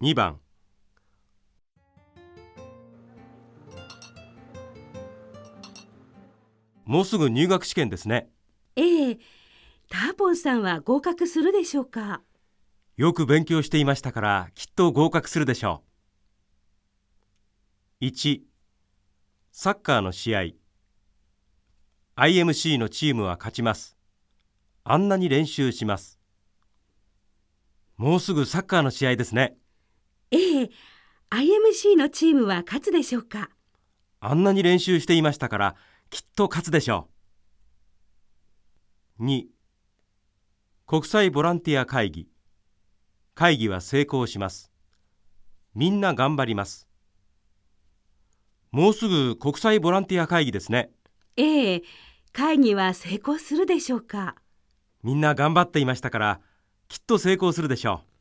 2番。もうすぐ入学試験ですね。ええ、ターポンさんは合格するでしょうか？よく勉強していましたからきっと合格するでしょう。1サッカーの試合。IMC のチームは勝ちます。あんなに練習します。もうすぐサッカーの試合ですねええ、IMC のチームは勝つでしょうか？あんなに練習していましたからきっと勝つでしょう。2国際ボランティア会議。会議は成功します。みんな頑張ります。もうすぐ国際ボランティア会議ですね。ええ、会議は成功するでしょうか？みんな頑張っていましたからきっと成功するでしょう